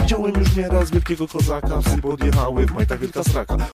Widziałem już nieraz wielkiego kozaka Psy podjechały w majtach wielka straka.